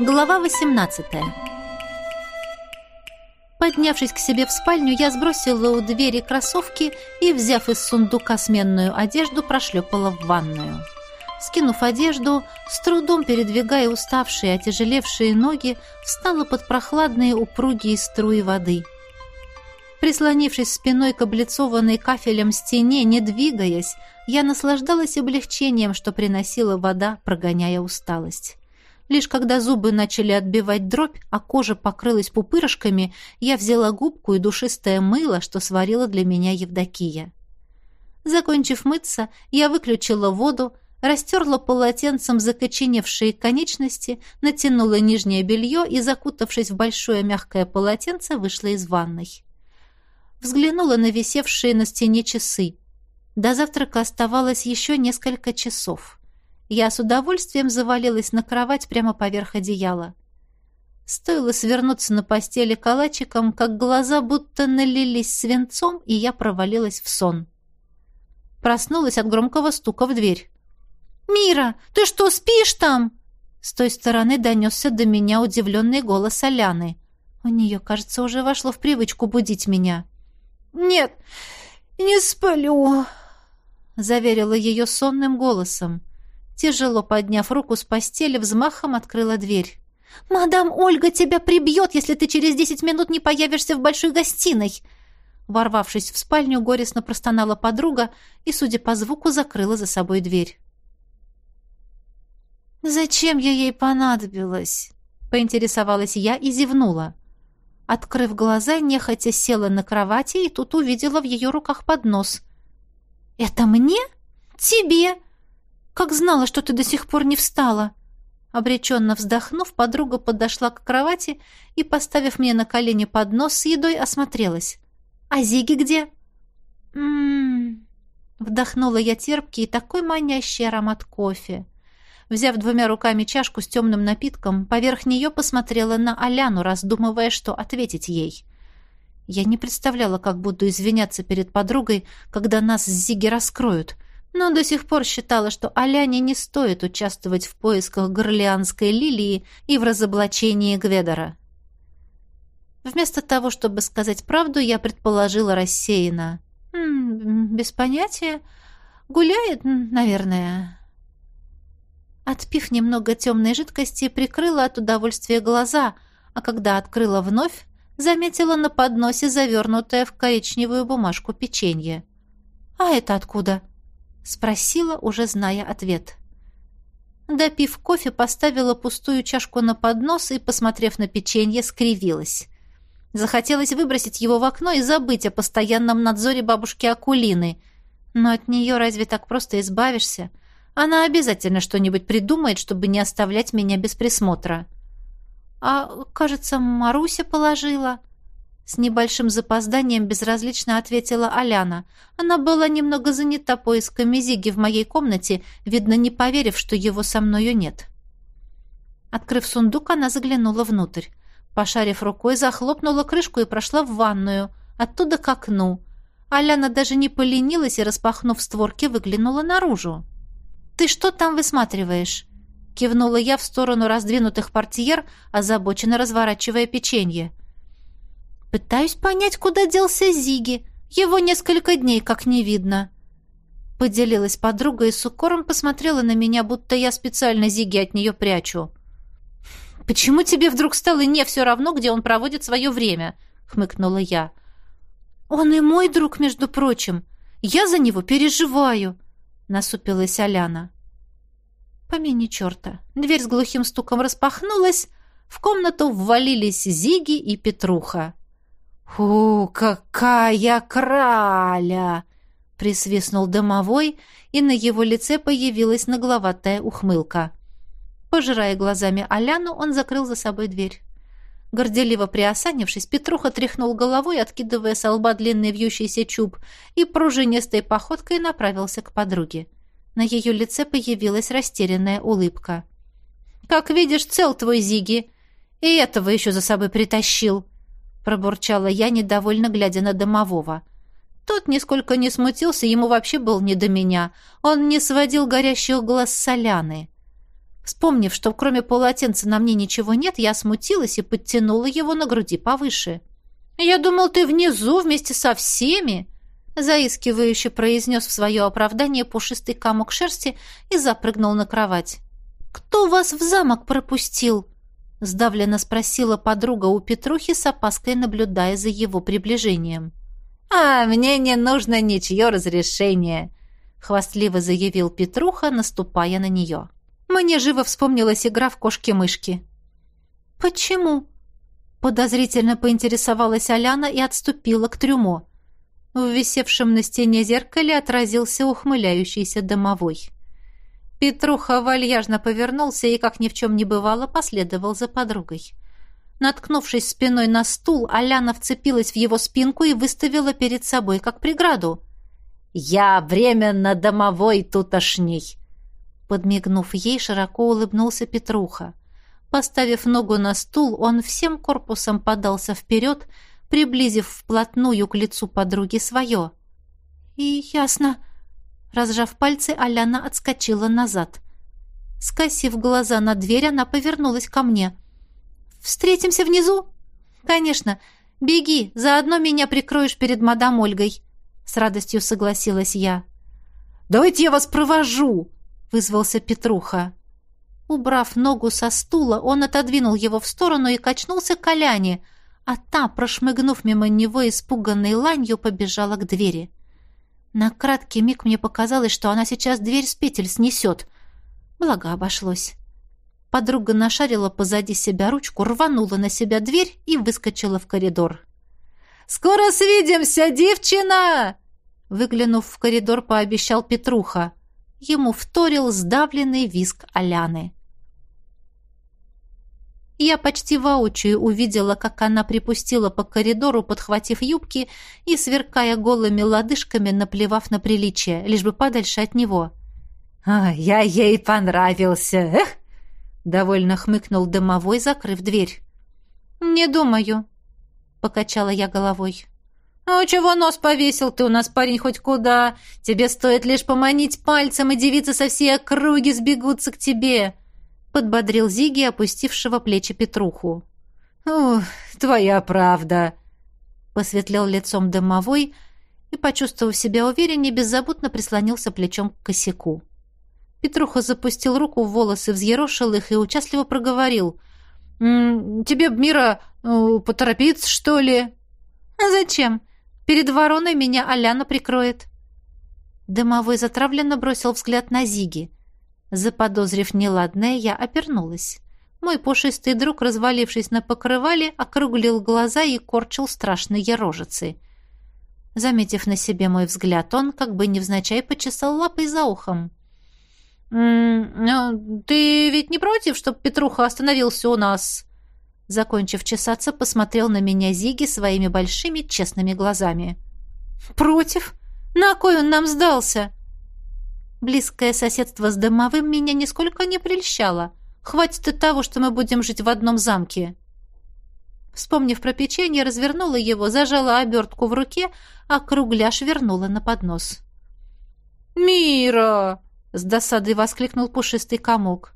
Глава 18 Поднявшись к себе в спальню, я сбросила у двери кроссовки и, взяв из сундука сменную одежду, прошлепала в ванную. Скинув одежду, с трудом передвигая уставшие, отяжелевшие ноги, встала под прохладные упругие струи воды. Прислонившись спиной к облицованной кафелем стене, не двигаясь, я наслаждалась облегчением, что приносила вода, прогоняя усталость. Лишь когда зубы начали отбивать дробь, а кожа покрылась пупырышками, я взяла губку и душистое мыло, что сварила для меня Евдокия. Закончив мыться, я выключила воду, растерла полотенцем закоченевшие конечности, натянула нижнее белье и, закутавшись в большое мягкое полотенце, вышла из ванной. Взглянула на висевшие на стене часы. До завтрака оставалось еще несколько часов. Я с удовольствием завалилась на кровать прямо поверх одеяла. Стоило свернуться на постели калачиком, как глаза будто налились свинцом, и я провалилась в сон. Проснулась от громкого стука в дверь. «Мира, ты что, спишь там?» С той стороны донесся до меня удивленный голос Аляны. У нее, кажется, уже вошло в привычку будить меня. «Нет, не сплю», — заверила ее сонным голосом. Тяжело подняв руку с постели, взмахом открыла дверь. «Мадам Ольга тебя прибьет, если ты через десять минут не появишься в большой гостиной!» Ворвавшись в спальню, горестно простонала подруга и, судя по звуку, закрыла за собой дверь. «Зачем я ей понадобилась?» — поинтересовалась я и зевнула. Открыв глаза, нехотя села на кровати и тут увидела в ее руках поднос. «Это мне? Тебе? Как знала, что ты до сих пор не встала!» Обреченно вздохнув, подруга подошла к кровати и, поставив мне на колени поднос с едой, осмотрелась. «А Зиги где?» «М-м-м...» Вдохнула я терпкий и такой манящий аромат кофе. Взяв двумя руками чашку с темным напитком, поверх нее посмотрела на Аляну, раздумывая, что ответить ей. Я не представляла, как буду извиняться перед подругой, когда нас с Зиги раскроют, но до сих пор считала, что Аляне не стоит участвовать в поисках горлианской лилии и в разоблачении Гведора. Вместо того, чтобы сказать правду, я предположила рассеянно. «М -м, «Без понятия. Гуляет, наверное». Отпив немного темной жидкости, прикрыла от удовольствия глаза, а когда открыла вновь, заметила на подносе завернутое в коричневую бумажку печенье. «А это откуда?» — спросила, уже зная ответ. Допив кофе, поставила пустую чашку на поднос и, посмотрев на печенье, скривилась. Захотелось выбросить его в окно и забыть о постоянном надзоре бабушки Акулины. Но от нее разве так просто избавишься? — она обязательно что-нибудь придумает, чтобы не оставлять меня без присмотра. А, кажется, Маруся положила. С небольшим запозданием безразлично ответила Аляна. Она была немного занята поисками Зиги в моей комнате, видно, не поверив, что его со мною нет. Открыв сундук, она заглянула внутрь. Пошарив рукой, захлопнула крышку и прошла в ванную, оттуда к окну. Аляна даже не поленилась и, распахнув створки, выглянула наружу. «Ты что там высматриваешь?» Кивнула я в сторону раздвинутых портьер, озабоченно разворачивая печенье. «Пытаюсь понять, куда делся Зиги. Его несколько дней как не видно». Поделилась подруга и с укором посмотрела на меня, будто я специально Зиги от нее прячу. «Почему тебе вдруг стало не все равно, где он проводит свое время?» — хмыкнула я. «Он и мой друг, между прочим. Я за него переживаю», — насупилась Аляна. Помяни черта. Дверь с глухим стуком распахнулась, в комнату ввалились Зиги и Петруха. «Фу, какая краля!» — присвистнул домовой, и на его лице появилась нагловатая ухмылка. Пожирая глазами Аляну, он закрыл за собой дверь. Горделиво приосанившись, Петруха тряхнул головой, откидывая со лба длинный вьющийся чуб, и пружинистой походкой направился к подруге. На ее лице появилась растерянная улыбка. «Как видишь, цел твой Зиги, и этого еще за собой притащил», пробурчала я, недовольно глядя на домового. Тот нисколько не смутился, ему вообще был не до меня. Он не сводил горящих глаз соляны. Вспомнив, что кроме полотенца на мне ничего нет, я смутилась и подтянула его на груди повыше. «Я думал, ты внизу вместе со всеми!» Заискивающе произнес в свое оправдание пушистый комок шерсти и запрыгнул на кровать. «Кто вас в замок пропустил?» Сдавленно спросила подруга у Петрухи с опаской, наблюдая за его приближением. «А, мне не нужно ничье разрешение», — хвастливо заявил Петруха, наступая на нее. Мне живо вспомнилась игра в кошки-мышки. «Почему?» Подозрительно поинтересовалась Аляна и отступила к трюмо. В висевшем на стене зеркале отразился ухмыляющийся домовой. Петруха вальяжно повернулся и, как ни в чем не бывало, последовал за подругой. Наткнувшись спиной на стул, Аляна вцепилась в его спинку и выставила перед собой как преграду. «Я временно домовой тутошний!» Подмигнув ей, широко улыбнулся Петруха. Поставив ногу на стул, он всем корпусом подался вперед, приблизив вплотную к лицу подруги свое. «И ясно», Разжав пальцы, Аляна отскочила назад. Скосив глаза на дверь, она повернулась ко мне. «Встретимся внизу?» «Конечно. Беги, заодно меня прикроешь перед мадам Ольгой», — с радостью согласилась я. «Давайте я вас провожу!» — вызвался Петруха. Убрав ногу со стула, он отодвинул его в сторону и качнулся к Аляне, а та, прошмыгнув мимо него испуганной ланью, побежала к двери. На краткий миг мне показалось, что она сейчас дверь с петель снесет. Благо обошлось. Подруга нашарила позади себя ручку, рванула на себя дверь и выскочила в коридор. «Скоро свидимся, девчина!» Выглянув в коридор, пообещал Петруха. Ему вторил сдавленный виск Аляны. Я почти воочию увидела, как она припустила по коридору, подхватив юбки и, сверкая голыми лодыжками, наплевав на приличие, лишь бы подальше от него. «А, я ей понравился! Эх!» — довольно хмыкнул дымовой, закрыв дверь. «Не думаю», — покачала я головой. «А чего нос повесил ты у нас, парень, хоть куда? Тебе стоит лишь поманить пальцем, и девицы со всей округи сбегутся к тебе!» Подбодрил Зиги, опустившего плечи Петруху. «Ух, твоя правда!» Посветлел лицом дымовой и, почувствовав себя увереннее, беззаботно прислонился плечом к косяку. Петруха запустил руку в волосы, взъерошил их и участливо проговорил. «Тебе б, Мира, э, поторопиться, что ли?» «А зачем? Перед вороной меня Аляна прикроет». Дымовой затравленно бросил взгляд на Зиги. Заподозрив неладное, я обернулась. Мой пушистый друг, развалившись на покрывале, округлил глаза и корчил страшные рожицы. Заметив на себе мой взгляд, он, как бы невзначай, почесал лапой за ухом. «М ты ведь не против, чтобы Петруха остановился у нас?» Закончив чесаться, посмотрел на меня Зиги своими большими честными глазами. «Против? На кой он нам сдался?» Близкое соседство с домовым меня нисколько не прельщало. Хватит и того, что мы будем жить в одном замке. Вспомнив про печенье, развернула его, зажала обертку в руке, а кругляш вернула на поднос. «Мира!» — с досадой воскликнул пушистый комок.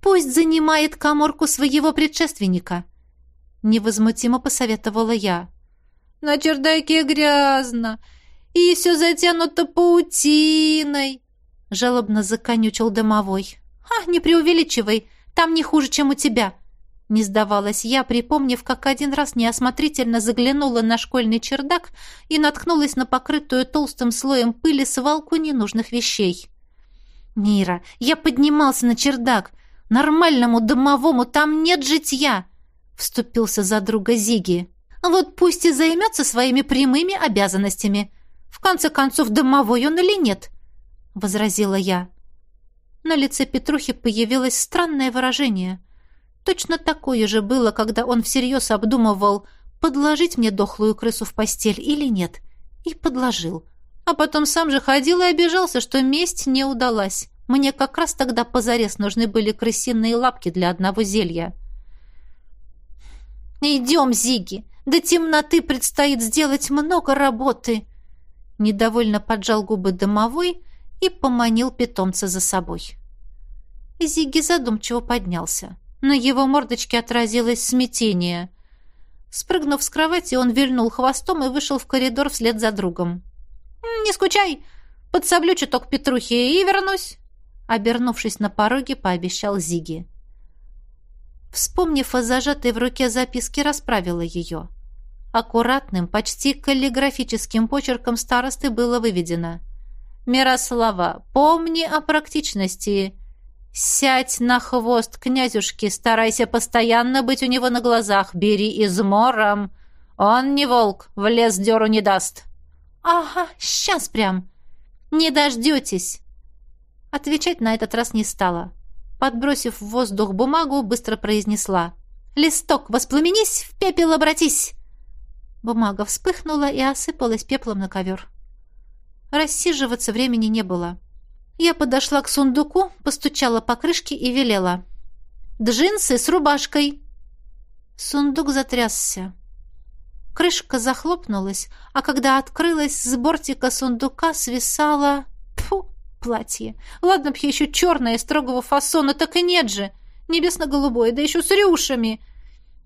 «Пусть занимает коморку своего предшественника», — невозмутимо посоветовала я. «На чердаке грязно, и все затянуто паутиной», жалобно законючил домовой. «А, не преувеличивай, там не хуже, чем у тебя!» Не сдавалась я, припомнив, как один раз неосмотрительно заглянула на школьный чердак и наткнулась на покрытую толстым слоем пыли свалку ненужных вещей. «Мира, я поднимался на чердак. Нормальному домовому там нет житья!» Вступился за друга Зиги. «Вот пусть и займется своими прямыми обязанностями. В конце концов, домовой он или нет?» — возразила я. На лице Петрухи появилось странное выражение. Точно такое же было, когда он всерьез обдумывал, подложить мне дохлую крысу в постель или нет. И подложил. А потом сам же ходил и обижался, что месть не удалась. Мне как раз тогда позарез нужны были крысиные лапки для одного зелья. «Идем, Зиги! До темноты предстоит сделать много работы!» Недовольно поджал губы домовой и поманил питомца за собой. Зигги задумчиво поднялся. На его мордочке отразилось смятение. Спрыгнув с кровати, он вильнул хвостом и вышел в коридор вслед за другом. «Не скучай! Подсоблю чуток Петрухи и вернусь!» Обернувшись на пороге, пообещал Зиги. Вспомнив о зажатой в руке записке, расправила ее. Аккуратным, почти каллиграфическим почерком старосты было выведено. «Мирослава, помни о практичности. Сядь на хвост князюшки, старайся постоянно быть у него на глазах, бери измором. Он не волк, в лес дёру не даст». «Ага, сейчас прям. Не дождетесь». Отвечать на этот раз не стала. Подбросив в воздух бумагу, быстро произнесла. «Листок, воспламенись, в пепел обратись!» Бумага вспыхнула и осыпалась пеплом на ковер. Рассиживаться времени не было. Я подошла к сундуку, постучала по крышке и велела. «Джинсы с рубашкой!» Сундук затрясся. Крышка захлопнулась, а когда открылась, с бортика сундука свисала... Фу, платье. Ладно б еще черное, строгого фасона, так и нет же. Небесно-голубое, да еще с рюшами.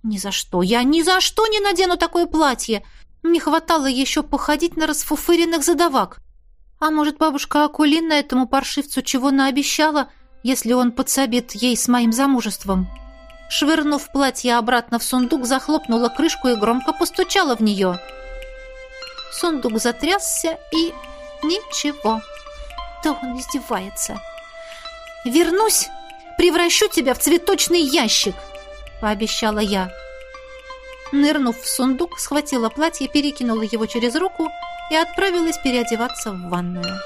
Ни за что, я ни за что не надену такое платье. Не хватало еще походить на расфуфыренных задавак. А может, бабушка Акулина этому паршивцу чего наобещала, если он подсобит ей с моим замужеством? Швырнув платье обратно в сундук, захлопнула крышку и громко постучала в нее. Сундук затрясся и... ничего. Да он издевается. «Вернусь, превращу тебя в цветочный ящик!» — пообещала я. Нырнув в сундук, схватила платье, перекинула его через руку и отправилась переодеваться в ванную.